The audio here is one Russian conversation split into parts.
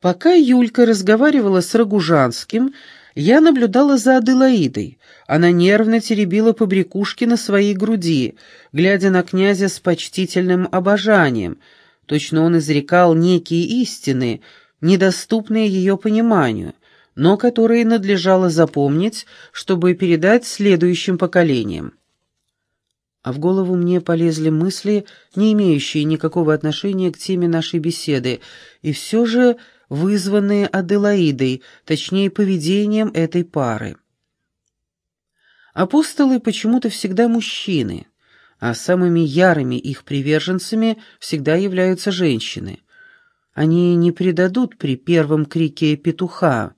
Пока Юлька разговаривала с Рогужанским, я наблюдала за Аделаидой. Она нервно теребила побрякушки на своей груди, глядя на князя с почтительным обожанием. Точно он изрекал некие истины, недоступные ее пониманию, но которые надлежало запомнить, чтобы передать следующим поколениям. А в голову мне полезли мысли, не имеющие никакого отношения к теме нашей беседы, и все же вызванные Аделаидой, точнее, поведением этой пары. Апостолы почему-то всегда мужчины, а самыми ярыми их приверженцами всегда являются женщины. Они не предадут при первом крике петуха,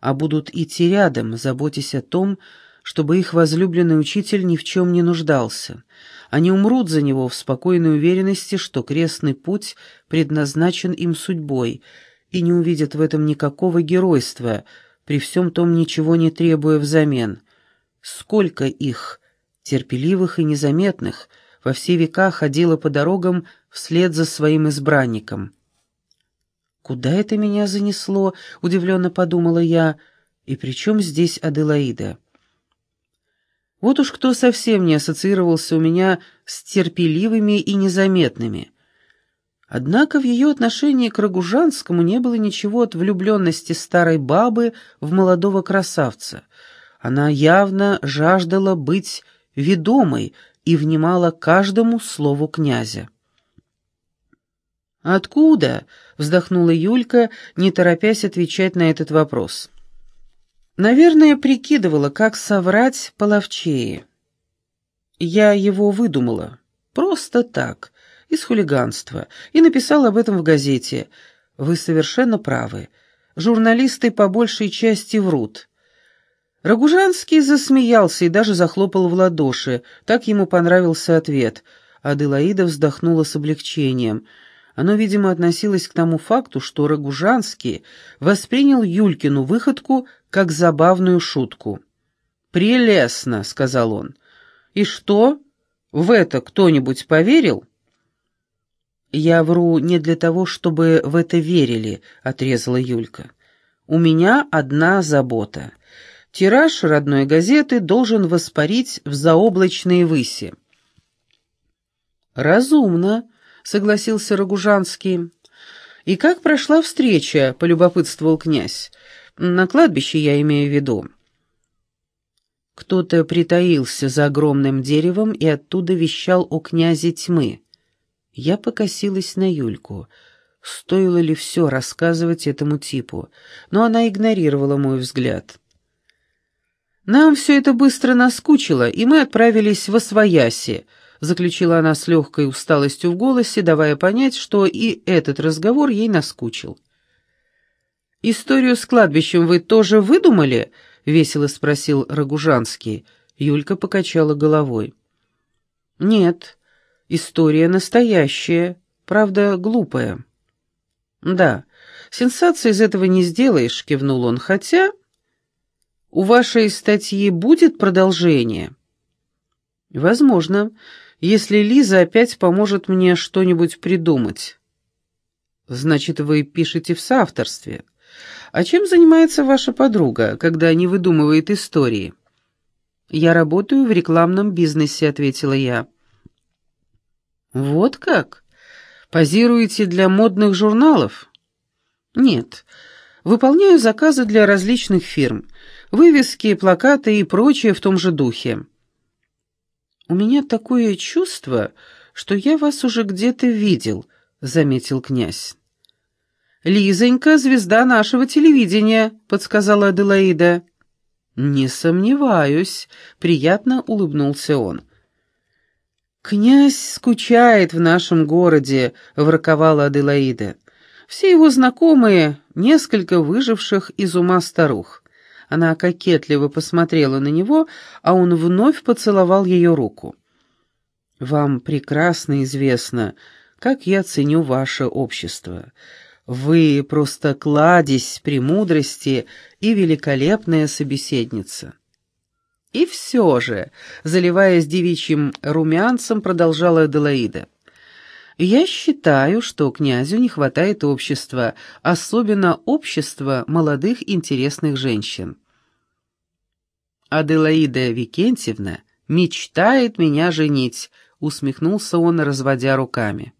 а будут идти рядом, заботясь о том, чтобы их возлюбленный учитель ни в чем не нуждался. Они умрут за него в спокойной уверенности, что крестный путь предназначен им судьбой — и не увидят в этом никакого геройства, при всем том ничего не требуя взамен. Сколько их, терпеливых и незаметных, во все века ходило по дорогам вслед за своим избранником. «Куда это меня занесло?» — удивленно подумала я. «И при чем здесь Аделаида?» Вот уж кто совсем не ассоциировался у меня с терпеливыми и незаметными — Однако в ее отношении к Рогужанскому не было ничего от влюбленности старой бабы в молодого красавца. Она явно жаждала быть ведомой и внимала каждому слову князя. «Откуда?» — вздохнула Юлька, не торопясь отвечать на этот вопрос. «Наверное, прикидывала, как соврать половчее. Я его выдумала. Просто так, из хулиганства, и написал об этом в газете. Вы совершенно правы. Журналисты по большей части врут. Рогужанский засмеялся и даже захлопал в ладоши. Так ему понравился ответ. Аделаида вздохнула с облегчением. Оно, видимо, относилось к тому факту, что Рогужанский воспринял Юлькину выходку как забавную шутку. «Прелестно», — сказал он. «И что? В это кто-нибудь поверил?» «Я вру не для того, чтобы в это верили», — отрезала Юлька. «У меня одна забота. Тираж родной газеты должен воспарить в заоблачные выси». «Разумно», — согласился Рогужанский. «И как прошла встреча?» — полюбопытствовал князь. «На кладбище я имею в виду». Кто-то притаился за огромным деревом и оттуда вещал о князе тьмы. Я покосилась на Юльку. Стоило ли все рассказывать этому типу? Но она игнорировала мой взгляд. «Нам все это быстро наскучило, и мы отправились в Освояси», заключила она с легкой усталостью в голосе, давая понять, что и этот разговор ей наскучил. «Историю с кладбищем вы тоже выдумали?» — весело спросил Рогужанский. Юлька покачала головой. «Нет, История настоящая, правда, глупая. Да, сенсации из этого не сделаешь, кивнул он, хотя... У вашей статьи будет продолжение? Возможно, если Лиза опять поможет мне что-нибудь придумать. Значит, вы пишете в соавторстве. А чем занимается ваша подруга, когда не выдумывает истории? Я работаю в рекламном бизнесе, ответила я. «Вот как? Позируете для модных журналов?» «Нет. Выполняю заказы для различных фирм. Вывески, плакаты и прочее в том же духе». «У меня такое чувство, что я вас уже где-то видел», — заметил князь. «Лизонька — звезда нашего телевидения», — подсказала Аделаида. «Не сомневаюсь», — приятно улыбнулся он. «Князь скучает в нашем городе», — ворковала Аделаида. «Все его знакомые — несколько выживших из ума старух». Она кокетливо посмотрела на него, а он вновь поцеловал ее руку. «Вам прекрасно известно, как я ценю ваше общество. Вы просто кладезь премудрости и великолепная собеседница». И все же, заливаясь девичьим румянцем, продолжала Аделаида. Я считаю, что князю не хватает общества, особенно общества молодых интересных женщин. Аделаида Викентьевна мечтает меня женить, усмехнулся он, разводя руками.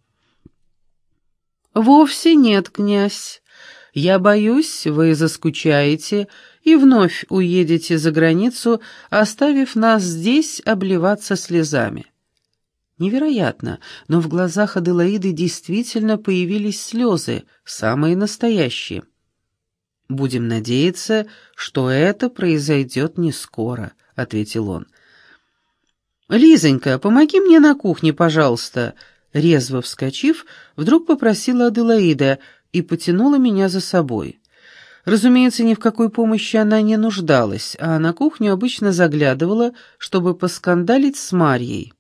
Вовсе нет, князь. Я боюсь, вы заскучаете и вновь уедете за границу, оставив нас здесь обливаться слезами. Невероятно, но в глазах Аделаиды действительно появились слезы, самые настоящие. «Будем надеяться, что это произойдет не скоро», — ответил он. «Лизонька, помоги мне на кухне, пожалуйста», — резво вскочив, вдруг попросила Аделаида и потянула меня за собой. Разумеется, ни в какой помощи она не нуждалась, а на кухню обычно заглядывала, чтобы поскандалить с Марьей.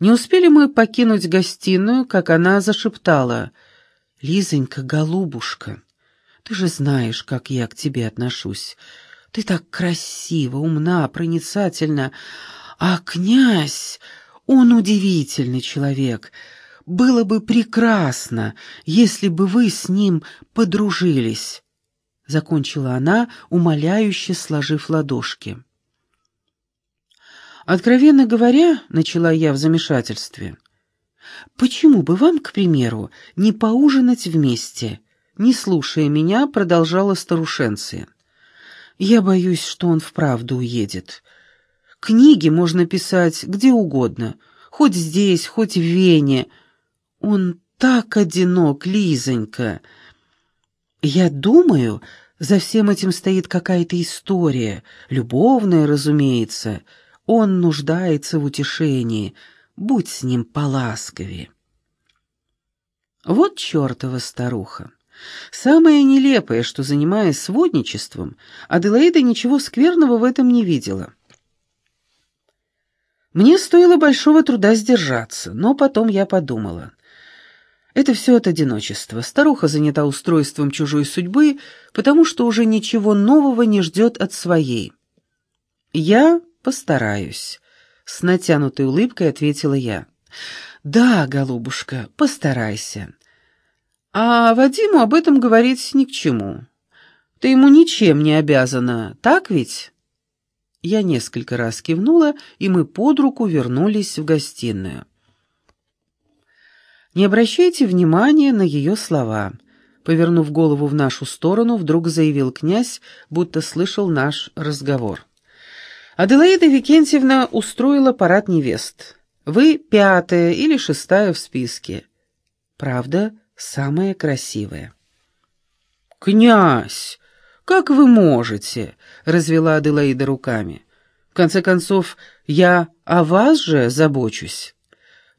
Не успели мы покинуть гостиную, как она зашептала. «Лизонька, голубушка, ты же знаешь, как я к тебе отношусь. Ты так красива, умна, проницательна. А князь, он удивительный человек. Было бы прекрасно, если бы вы с ним подружились». Закончила она, умоляюще сложив ладошки. «Откровенно говоря, — начала я в замешательстве, — почему бы вам, к примеру, не поужинать вместе?» Не слушая меня, продолжала старушенция. «Я боюсь, что он вправду уедет. Книги можно писать где угодно, хоть здесь, хоть в Вене. Он так одинок, Лизонька. Я думаю, за всем этим стоит какая-то история, любовная, разумеется». Он нуждается в утешении, будь с ним поласковее. Вот чертова старуха. Самое нелепое, что, занимаясь сводничеством, Аделаида ничего скверного в этом не видела. Мне стоило большого труда сдержаться, но потом я подумала. Это все от одиночества. Старуха занята устройством чужой судьбы, потому что уже ничего нового не ждет от своей. Я «Постараюсь», — с натянутой улыбкой ответила я. «Да, голубушка, постарайся. А Вадиму об этом говорить ни к чему. Ты ему ничем не обязана, так ведь?» Я несколько раз кивнула, и мы под руку вернулись в гостиную. Не обращайте внимания на ее слова. Повернув голову в нашу сторону, вдруг заявил князь, будто слышал наш разговор. Аделаида Викентьевна устроила парад невест. Вы пятая или шестая в списке. Правда, самая красивая. «Князь, как вы можете?» — развела Аделаида руками. «В конце концов, я о вас же забочусь.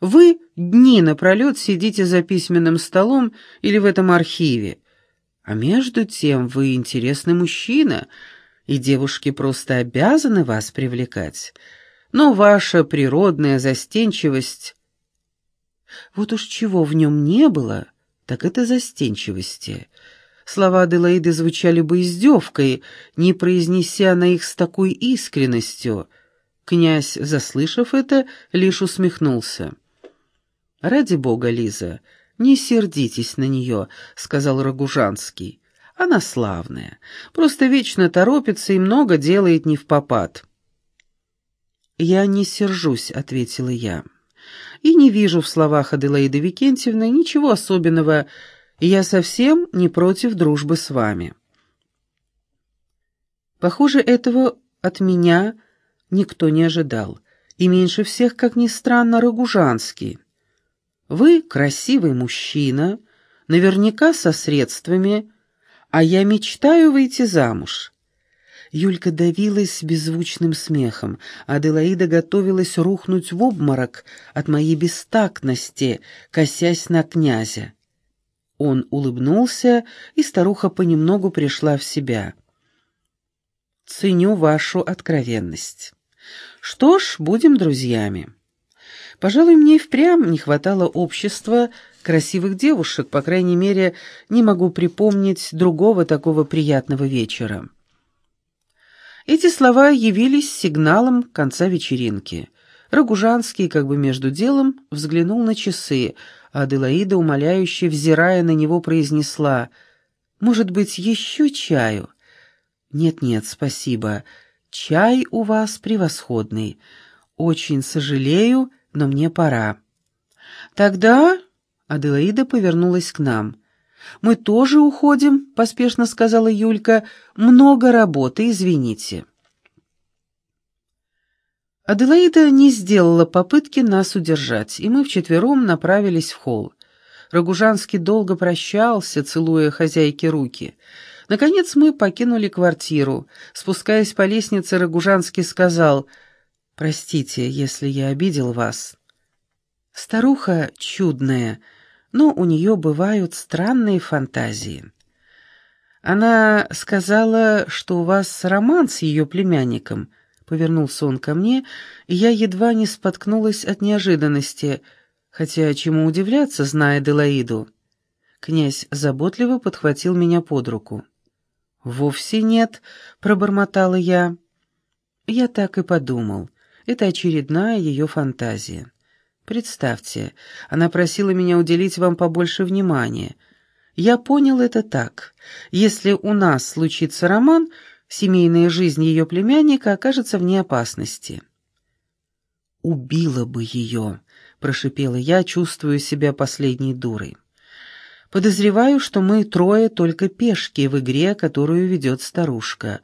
Вы дни напролет сидите за письменным столом или в этом архиве, а между тем вы интересный мужчина — и девушки просто обязаны вас привлекать. Но ваша природная застенчивость... Вот уж чего в нем не было, так это застенчивости. Слова Аделаиды звучали бы издевкой, не произнеся на их с такой искренностью. Князь, заслышав это, лишь усмехнулся. «Ради бога, Лиза, не сердитесь на нее», — сказал Рогужанский. Она славная, просто вечно торопится и много делает не в попад. «Я не сержусь», — ответила я. «И не вижу в словах Аделаиды Викентьевны ничего особенного, я совсем не против дружбы с вами». Похоже, этого от меня никто не ожидал, и меньше всех, как ни странно, Рогужанский. Вы красивый мужчина, наверняка со средствами, а я мечтаю выйти замуж». Юлька давилась беззвучным смехом, а Аделаида готовилась рухнуть в обморок от моей бестактности, косясь на князя. Он улыбнулся, и старуха понемногу пришла в себя. «Ценю вашу откровенность. Что ж, будем друзьями. Пожалуй, мне и впрямь не хватало общества, красивых девушек, по крайней мере, не могу припомнить другого такого приятного вечера. Эти слова явились сигналом конца вечеринки. Рогужанский, как бы между делом, взглянул на часы, а Аделаида, умоляюще взирая на него, произнесла «Может быть, еще чаю?» «Нет-нет, спасибо. Чай у вас превосходный. Очень сожалею, но мне пора». «Тогда...» — Аделаида повернулась к нам. «Мы тоже уходим», — поспешно сказала Юлька. «Много работы, извините». Аделаида не сделала попытки нас удержать, и мы вчетвером направились в холл. Рогужанский долго прощался, целуя хозяйке руки. Наконец мы покинули квартиру. Спускаясь по лестнице, Рогужанский сказал, «Простите, если я обидел вас». Старуха чудная, но у нее бывают странные фантазии. Она сказала, что у вас роман с ее племянником — Повернулся он ко мне, и я едва не споткнулась от неожиданности, хотя чему удивляться, зная Делаиду. Князь заботливо подхватил меня под руку. «Вовсе нет», — пробормотала я. Я так и подумал. Это очередная ее фантазия. Представьте, она просила меня уделить вам побольше внимания. Я понял это так. Если у нас случится роман, семейная жизнь ее племянника окажется вне опасности. «Убила бы ее», — прошипела я, чувствуя себя последней дурой. «Подозреваю, что мы трое только пешки в игре, которую ведет старушка.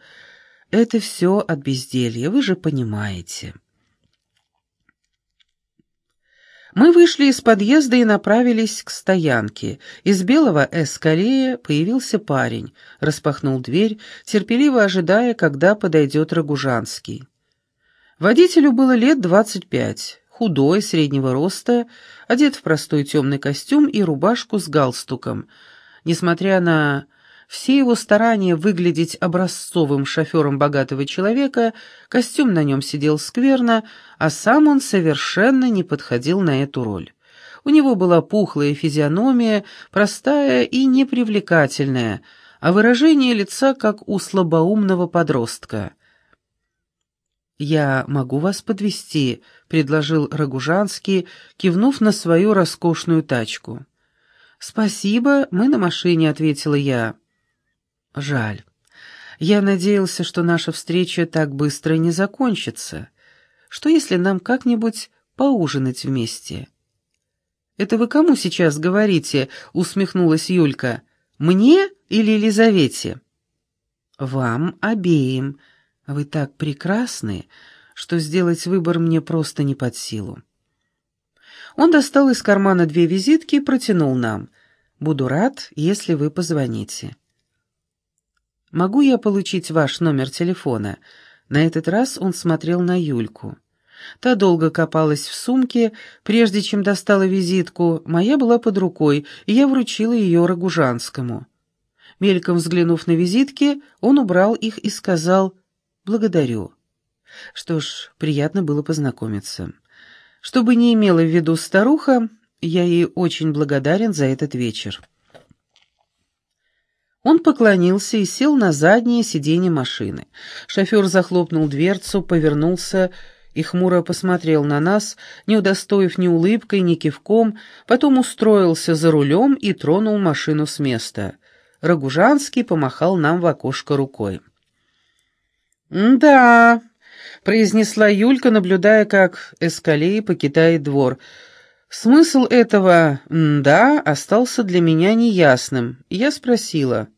Это все от безделья, вы же понимаете». Мы вышли из подъезда и направились к стоянке. Из белого эскалея появился парень, распахнул дверь, терпеливо ожидая, когда подойдет Рогужанский. Водителю было лет двадцать пять, худой, среднего роста, одет в простой темный костюм и рубашку с галстуком. Несмотря на все его старания выглядеть образцовым шофером богатого человека, костюм на нем сидел скверно, а сам он совершенно не подходил на эту роль. У него была пухлая физиономия, простая и непривлекательная, а выражение лица как у слабоумного подростка. «Я могу вас подвести, предложил Рогужанский, кивнув на свою роскошную тачку. «Спасибо, мы на машине», — ответила я. Жаль. Я надеялся, что наша встреча так быстро не закончится. Что если нам как-нибудь поужинать вместе? «Это вы кому сейчас говорите?» — усмехнулась Юлька. «Мне или Елизавете?» «Вам обеим. Вы так прекрасны, что сделать выбор мне просто не под силу». Он достал из кармана две визитки и протянул нам. «Буду рад, если вы позвоните». «Могу я получить ваш номер телефона?» На этот раз он смотрел на Юльку. Та долго копалась в сумке, прежде чем достала визитку. Моя была под рукой, и я вручила ее Рогужанскому. Мельком взглянув на визитки, он убрал их и сказал «благодарю». Что ж, приятно было познакомиться. Что бы ни имела в виду старуха, я ей очень благодарен за этот вечер. Он поклонился и сел на заднее сиденье машины. Шофер захлопнул дверцу, повернулся и хмуро посмотрел на нас, не удостоив ни улыбкой, ни кивком, потом устроился за рулем и тронул машину с места. Рогужанский помахал нам в окошко рукой. «Да», — произнесла Юлька, наблюдая, как Эскалей покидает двор. Смысл этого «да» остался для меня неясным. Я спросила —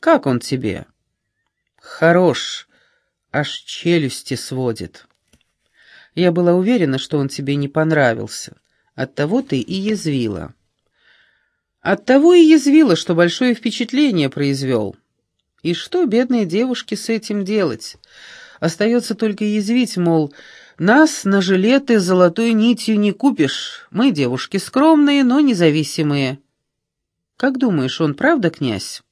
как он тебе?» «Хорош, аж челюсти сводит». Я была уверена, что он тебе не понравился. Оттого ты и язвила. Оттого и язвила, что большое впечатление произвел. И что, бедные девушки, с этим делать? Остается только язвить, мол, нас на жилеты золотой нитью не купишь. Мы девушки скромные, но независимые. Как думаешь, он правда князь?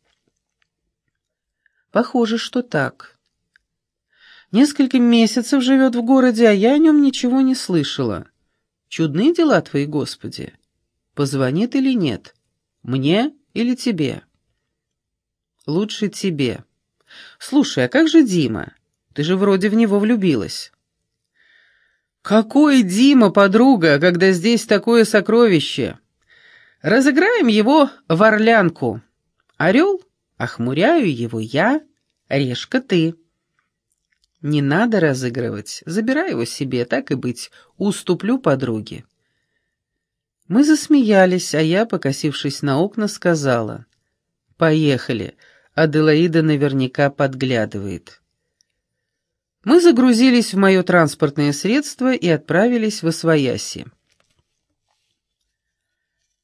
Похоже, что так. Несколько месяцев живет в городе, а я о нем ничего не слышала. Чудные дела твои, Господи. Позвонит или нет? Мне или тебе? Лучше тебе. Слушай, а как же Дима? Ты же вроде в него влюбилась. «Какой Дима, подруга, когда здесь такое сокровище? Разыграем его в орлянку. Орел, охмуряю его я, решка ты». «Не надо разыгрывать, забирай его себе, так и быть, уступлю подруге». Мы засмеялись, а я, покосившись на окна, сказала, «Поехали, Аделаида наверняка подглядывает». Мы загрузились в мое транспортное средство и отправились в Освояси.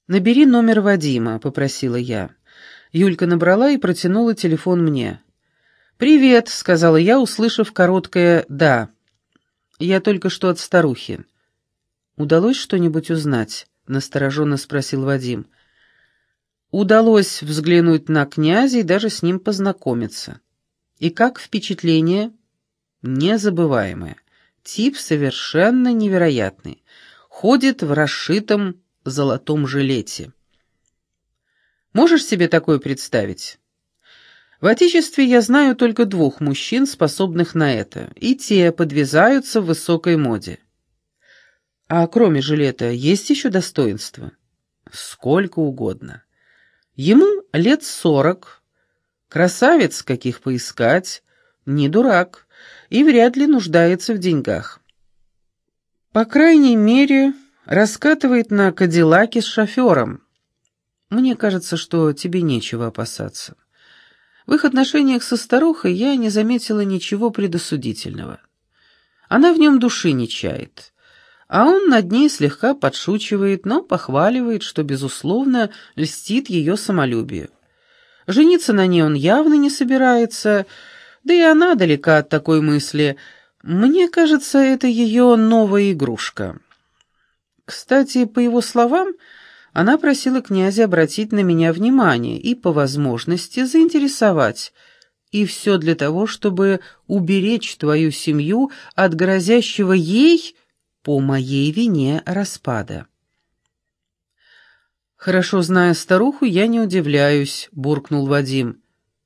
«Набери номер Вадима», — попросила я. Юлька набрала и протянула телефон мне. «Привет», — сказала я, услышав короткое «да». «Я только что от старухи». «Удалось что-нибудь узнать?» — настороженно спросил Вадим. «Удалось взглянуть на князя и даже с ним познакомиться. И как впечатление?» «Незабываемое. Тип совершенно невероятный. Ходит в расшитом золотом жилете». «Можешь себе такое представить?» В Отечестве я знаю только двух мужчин, способных на это, и те подвязаются в высокой моде. А кроме жилета есть еще достоинства? Сколько угодно. Ему лет сорок, красавец, каких поискать, не дурак и вряд ли нуждается в деньгах. По крайней мере, раскатывает на кадиллаке с шофером. Мне кажется, что тебе нечего опасаться. В их отношениях со старухой я не заметила ничего предосудительного. Она в нем души не чает а он над ней слегка подшучивает, но похваливает, что, безусловно, льстит ее самолюбию. Жениться на ней он явно не собирается, да и она далека от такой мысли. Мне кажется, это ее новая игрушка. Кстати, по его словам, она просила князя обратить на меня внимание и, по возможности, заинтересовать. И все для того, чтобы уберечь твою семью от грозящего ей по моей вине распада. «Хорошо зная старуху, я не удивляюсь», — буркнул Вадим.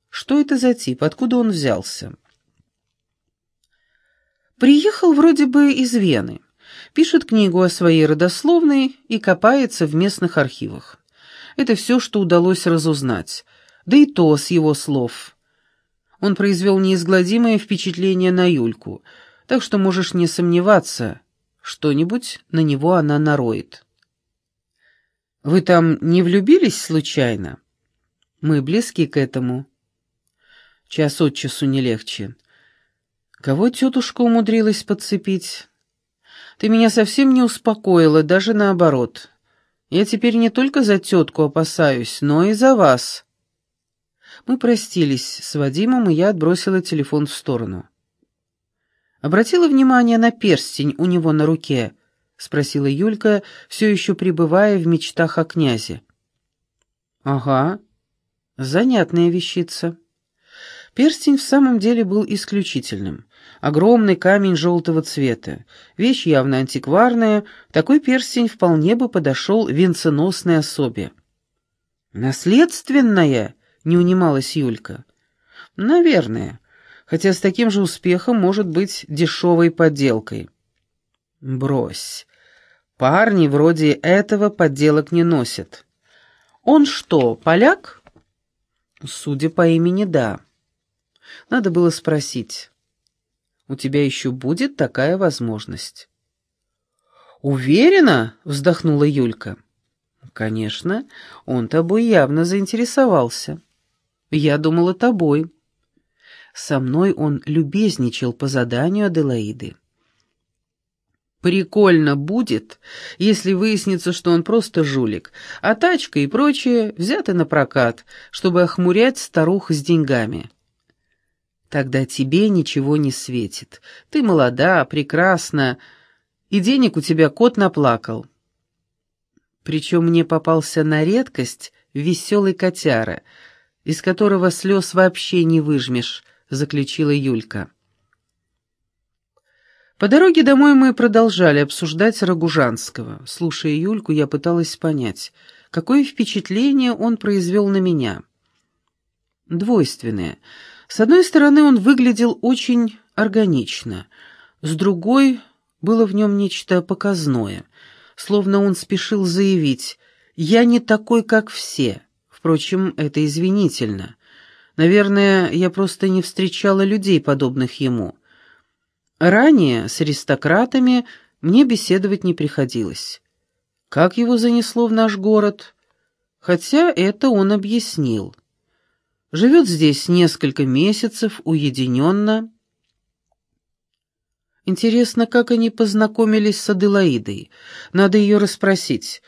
«Что это за тип? Откуда он взялся?» «Приехал вроде бы из Вены. Пишет книгу о своей родословной и копается в местных архивах. Это все, что удалось разузнать. Да и то с его слов. Он произвел неизгладимое впечатление на Юльку, так что можешь не сомневаться, что-нибудь на него она нароет. «Вы там не влюбились случайно?» «Мы близки к этому». «Час от часу не легче». «Кого тетушка умудрилась подцепить?» «Ты меня совсем не успокоила, даже наоборот. Я теперь не только за тетку опасаюсь, но и за вас». Мы простились с Вадимом, и я отбросила телефон в сторону. Обратила внимание на перстень у него на руке?» — спросила Юлька, все еще пребывая в мечтах о князе. «Ага, занятная вещица». Перстень в самом деле был исключительным. Огромный камень желтого цвета. Вещь явно антикварная, такой перстень вполне бы подошел венценосной особе. «Наследственная?» — не унималась Юлька. «Наверное хотя с таким же успехом может быть дешевой подделкой. Брось. Парни вроде этого подделок не носят. Он что, поляк? Судя по имени, да. Надо было спросить. У тебя еще будет такая возможность. «Уверена?» — вздохнула Юлька. «Конечно, он тобой явно заинтересовался. Я думала тобой». Со мной он любезничал по заданию Аделаиды. Прикольно будет, если выяснится, что он просто жулик, а тачка и прочее взяты на прокат, чтобы охмурять старух с деньгами. Тогда тебе ничего не светит. Ты молода, прекрасна, и денег у тебя кот наплакал. Причем мне попался на редкость веселый котяра, из которого слез вообще не выжмешь, — заключила Юлька. По дороге домой мы продолжали обсуждать Рогужанского. Слушая Юльку, я пыталась понять, какое впечатление он произвел на меня. Двойственное. С одной стороны, он выглядел очень органично, с другой Было в нем нечто показное, словно он спешил заявить «Я не такой, как все». Впрочем, это извинительно. Наверное, я просто не встречала людей, подобных ему. Ранее с аристократами мне беседовать не приходилось. Как его занесло в наш город? Хотя это он объяснил. Живет здесь несколько месяцев, уединенно. Интересно, как они познакомились с Аделаидой. Надо ее расспросить.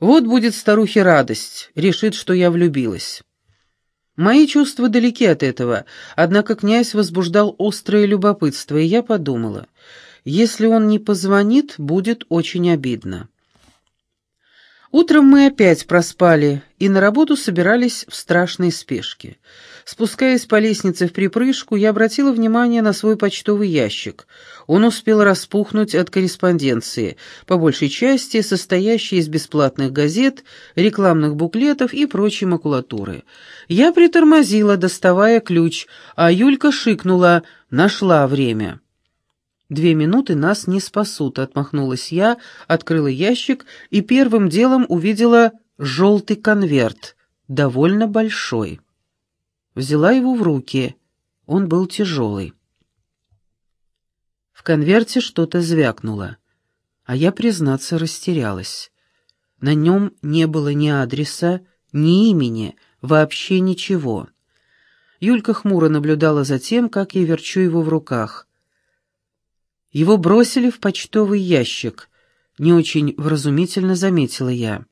Вот будет старухе радость, решит, что я влюбилась. Мои чувства далеки от этого, однако князь возбуждал острое любопытство, и я подумала, если он не позвонит, будет очень обидно. Утром мы опять проспали и на работу собирались в страшной спешке. Спускаясь по лестнице в припрыжку, я обратила внимание на свой почтовый ящик. Он успел распухнуть от корреспонденции, по большей части состоящей из бесплатных газет, рекламных буклетов и прочей макулатуры. Я притормозила, доставая ключ, а Юлька шикнула «нашла время». «Две минуты нас не спасут», — отмахнулась я, открыла ящик и первым делом увидела желтый конверт, довольно большой. Взяла его в руки. Он был тяжелый. В конверте что-то звякнуло, а я, признаться, растерялась. На нем не было ни адреса, ни имени, вообще ничего. Юлька хмуро наблюдала за тем, как я верчу его в руках — его бросили в почтовый ящик. Не очень вразумительно заметила я.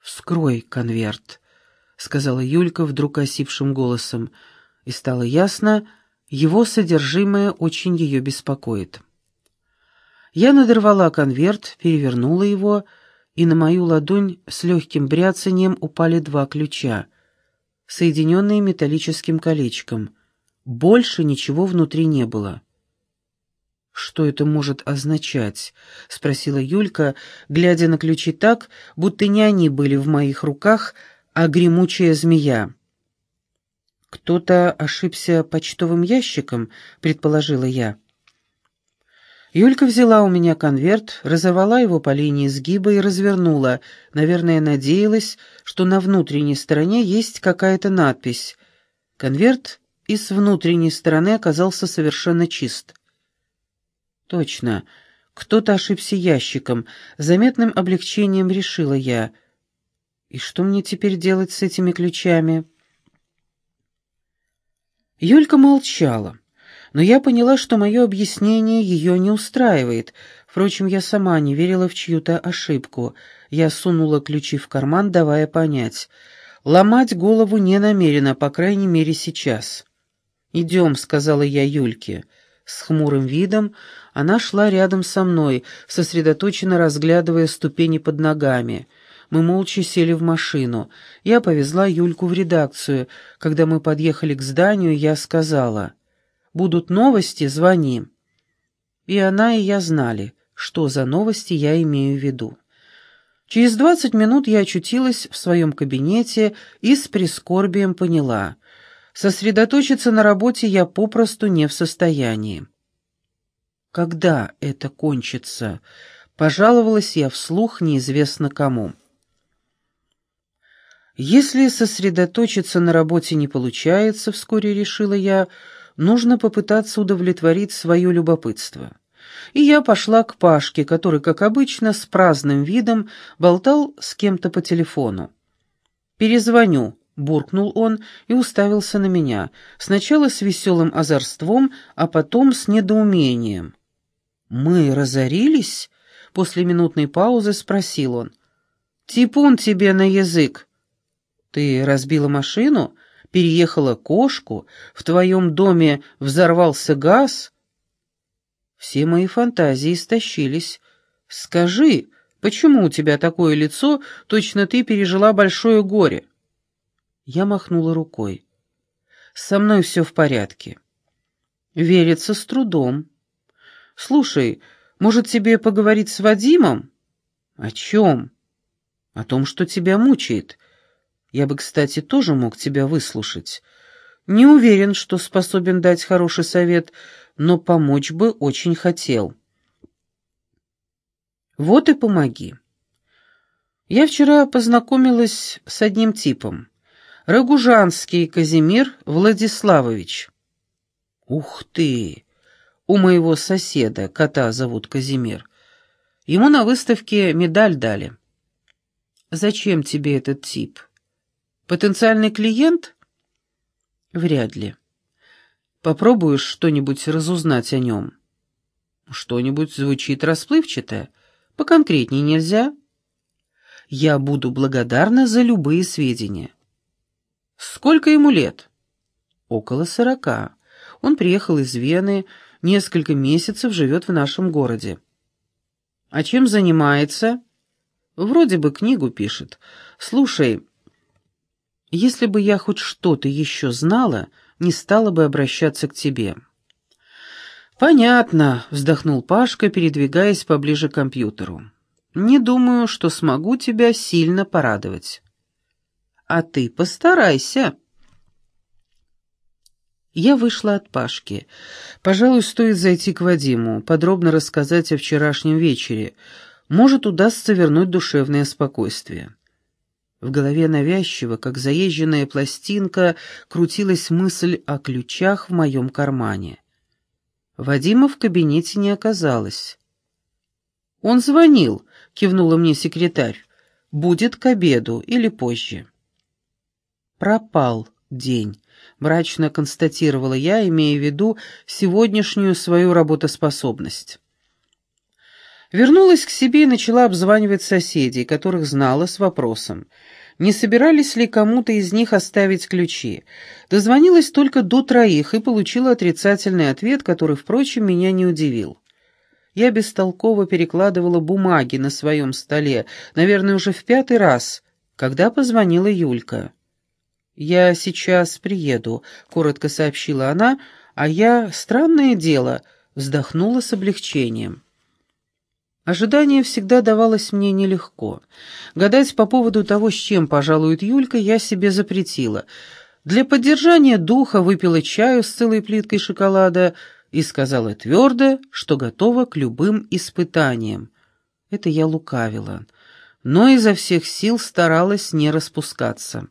«Вскрой конверт», — сказала Юлька вдруг осипшим голосом, и стало ясно, его содержимое очень ее беспокоит. Я надорвала конверт, перевернула его, и на мою ладонь с легким бряцанием упали два ключа, соединенные металлическим колечком. Больше ничего внутри не было. «Что это может означать?» — спросила Юлька, глядя на ключи так, будто не они были в моих руках, а гремучая змея. «Кто-то ошибся почтовым ящиком», — предположила я. Юлька взяла у меня конверт, разорвала его по линии сгиба и развернула. Наверное, надеялась, что на внутренней стороне есть какая-то надпись. Конверт и с внутренней стороны оказался совершенно чист. Точно. Кто-то ошибся ящиком. Заметным облегчением решила я. И что мне теперь делать с этими ключами? Юлька молчала, но я поняла, что мое объяснение ее не устраивает. Впрочем, я сама не верила в чью-то ошибку. Я сунула ключи в карман, давая понять. Ломать голову не намерена, по крайней мере, сейчас. «Идем», — сказала я Юльке. С хмурым видом она шла рядом со мной, сосредоточенно разглядывая ступени под ногами. Мы молча сели в машину. Я повезла Юльку в редакцию. Когда мы подъехали к зданию, я сказала, «Будут новости, звони». И она, и я знали, что за новости я имею в виду. Через двадцать минут я очутилась в своем кабинете и с прискорбием поняла — Сосредоточиться на работе я попросту не в состоянии. Когда это кончится? Пожаловалась я вслух неизвестно кому. Если сосредоточиться на работе не получается, вскоре решила я, нужно попытаться удовлетворить свое любопытство. И я пошла к Пашке, который, как обычно, с праздным видом болтал с кем-то по телефону. «Перезвоню», — буркнул он и уставился на меня, сначала с веселым озорством, а потом с недоумением. «Мы разорились?» — после минутной паузы спросил он. «Типун тебе на язык!» «Ты разбила машину? Переехала кошку? В твоем доме взорвался газ?» Все мои фантазии истощились. «Скажи, почему у тебя такое лицо, точно ты пережила большое горе?» Я махнула рукой. «Со мной все в порядке». «Верится с трудом». «Слушай, может, тебе поговорить с Вадимом?» «О чем?» «О том, что тебя мучает. Я бы, кстати, тоже мог тебя выслушать. Не уверен, что способен дать хороший совет, но помочь бы очень хотел». Вот и помоги. Я вчера познакомилась с одним типом. Рогужанский Казимир Владиславович. Ух ты! У моего соседа, кота зовут Казимир. Ему на выставке медаль дали. Зачем тебе этот тип? Потенциальный клиент? Вряд ли. Попробуешь что-нибудь разузнать о нем? Что-нибудь звучит расплывчато. Поконкретнее нельзя? Я буду благодарна за любые сведения. Сколько ему лет? Около сорока. Он приехал из Вены, несколько месяцев живет в нашем городе. А чем занимается? Вроде бы книгу пишет. Слушай, если бы я хоть что-то еще знала, не стала бы обращаться к тебе. «Понятно», — вздохнул Пашка, передвигаясь поближе к компьютеру. Не думаю, что смогу тебя сильно порадовать. А ты постарайся. Я вышла от Пашки. Пожалуй, стоит зайти к Вадиму, подробно рассказать о вчерашнем вечере. Может, удастся вернуть душевное спокойствие. В голове навязчиво, как заезженная пластинка, крутилась мысль о ключах в моем кармане. Вадима в кабинете не оказалось. Он звонил, — кивнула мне секретарь. «Будет к обеду или позже». «Пропал день», — мрачно констатировала я, имея в виду сегодняшнюю свою работоспособность. Вернулась к себе и начала обзванивать соседей, которых знала с вопросом, не собирались ли кому-то из них оставить ключи. Дозвонилась только до троих и получила отрицательный ответ, который, впрочем, меня не удивил. Я бестолково перекладывала бумаги на своем столе, наверное, уже в пятый раз, когда позвонила Юлька. «Я сейчас приеду», — коротко сообщила она, а я, странное дело, вздохнула с облегчением. Ожидание всегда давалось мне нелегко. Гадать по поводу того, с чем пожалует Юлька, я себе запретила. Для поддержания духа выпила чаю с целой плиткой шоколада — и сказала твердо, что готова к любым испытаниям. Это я лукавила, но изо всех сил старалась не распускаться.